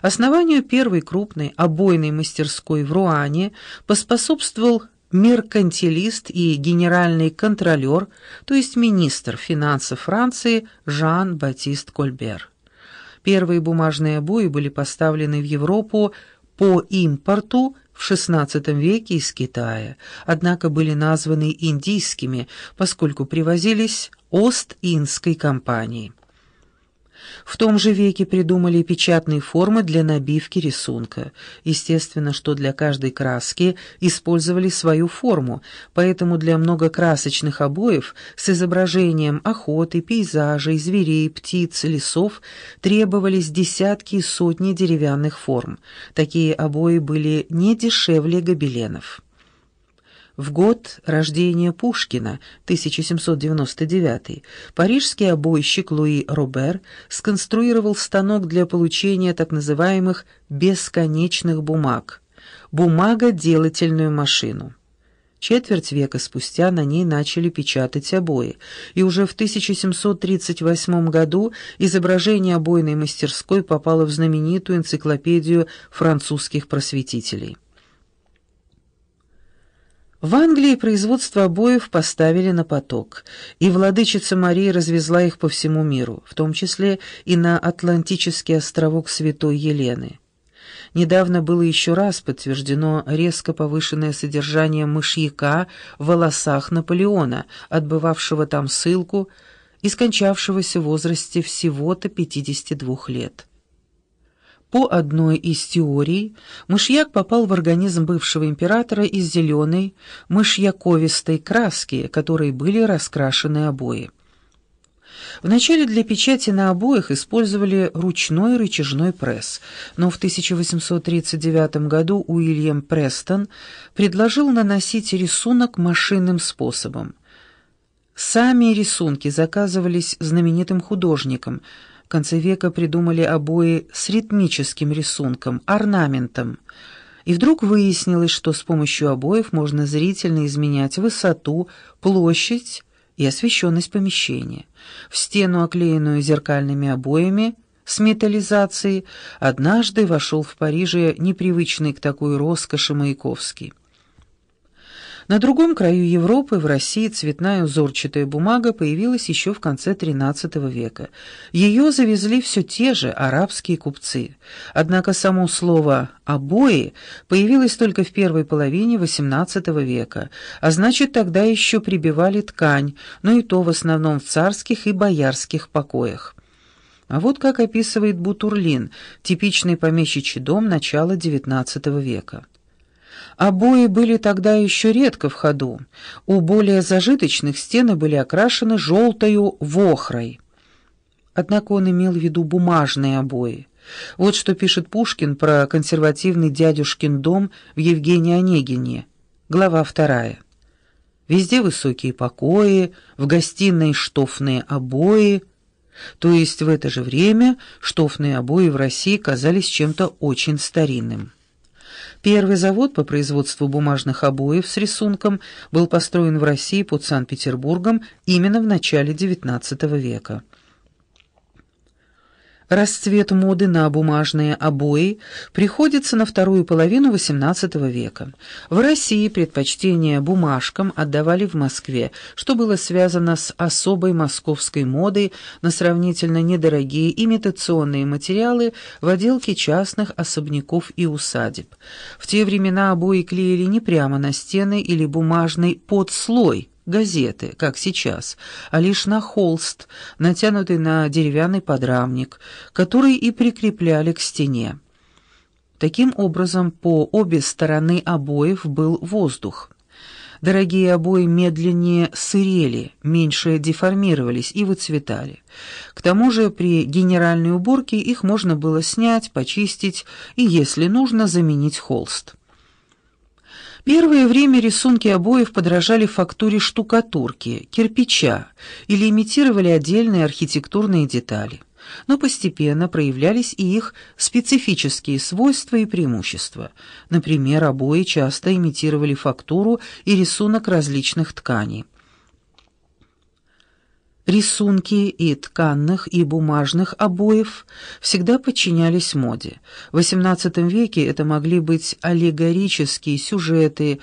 Основанию первой крупной обойной мастерской в Руане поспособствовал меркантилист и генеральный контролер, то есть министр финансов Франции Жан-Батист Кольбер. Первые бумажные обои были поставлены в Европу по импорту в XVI веке из Китая, однако были названы индийскими, поскольку привозились Ост-Индской компанией. В том же веке придумали печатные формы для набивки рисунка. Естественно, что для каждой краски использовали свою форму, поэтому для многокрасочных обоев с изображением охоты, пейзажей, зверей, птиц, лесов требовались десятки и сотни деревянных форм. Такие обои были не дешевле гобеленов. В год рождения Пушкина, 1799, парижский обойщик Луи Робер сконструировал станок для получения так называемых «бесконечных бумаг» — бумагоделательную машину. Четверть века спустя на ней начали печатать обои, и уже в 1738 году изображение обойной мастерской попало в знаменитую энциклопедию французских просветителей. В Англии производство обоев поставили на поток, и владычица Мария развезла их по всему миру, в том числе и на Атлантический островок Святой Елены. Недавно было еще раз подтверждено резко повышенное содержание мышьяка в волосах Наполеона, отбывавшего там ссылку и скончавшегося в возрасте всего-то 52 лет. По одной из теорий, мышьяк попал в организм бывшего императора из зеленой, мышьяковистой краски, которой были раскрашены обои. Вначале для печати на обоях использовали ручной рычажной пресс, но в 1839 году Уильям Престон предложил наносить рисунок машинным способом. Сами рисунки заказывались знаменитым художником – конце века придумали обои с ритмическим рисунком, орнаментом. И вдруг выяснилось, что с помощью обоев можно зрительно изменять высоту, площадь и освещенность помещения. В стену, оклеенную зеркальными обоями, с металлизацией, однажды вошел в Париже непривычный к такой роскоши Маяковский. На другом краю Европы, в России, цветная узорчатая бумага появилась еще в конце XIII века. Ее завезли все те же арабские купцы. Однако само слово «обои» появилось только в первой половине XVIII века, а значит, тогда еще прибивали ткань, но и то в основном в царских и боярских покоях. А вот как описывает Бутурлин, типичный помещичий дом начала XIX века. Обои были тогда еще редко в ходу. У более зажиточных стены были окрашены желтою вохрой. Однако он имел в виду бумажные обои. Вот что пишет Пушкин про консервативный дядюшкин дом в Евгении Онегине. Глава вторая. Везде высокие покои, в гостиной штофные обои. То есть в это же время штофные обои в России казались чем-то очень старинным. Первый завод по производству бумажных обоев с рисунком был построен в России под Санкт-Петербургом именно в начале XIX века. Расцвет моды на бумажные обои приходится на вторую половину XVIII века. В России предпочтение бумажкам отдавали в Москве, что было связано с особой московской модой на сравнительно недорогие имитационные материалы в отделке частных особняков и усадеб. В те времена обои клеили не прямо на стены или бумажный подслой, газеты, как сейчас, а лишь на холст, натянутый на деревянный подрамник, который и прикрепляли к стене. Таким образом, по обе стороны обоев был воздух. Дорогие обои медленнее сырели, меньше деформировались и выцветали. К тому же при генеральной уборке их можно было снять, почистить и, если нужно, заменить холст. Первое время рисунки обоев подражали фактуре штукатурки, кирпича или имитировали отдельные архитектурные детали. Но постепенно проявлялись и их специфические свойства и преимущества. Например, обои часто имитировали фактуру и рисунок различных тканей. Рисунки и тканных, и бумажных обоев всегда подчинялись моде. В XVIII веке это могли быть аллегорические сюжеты,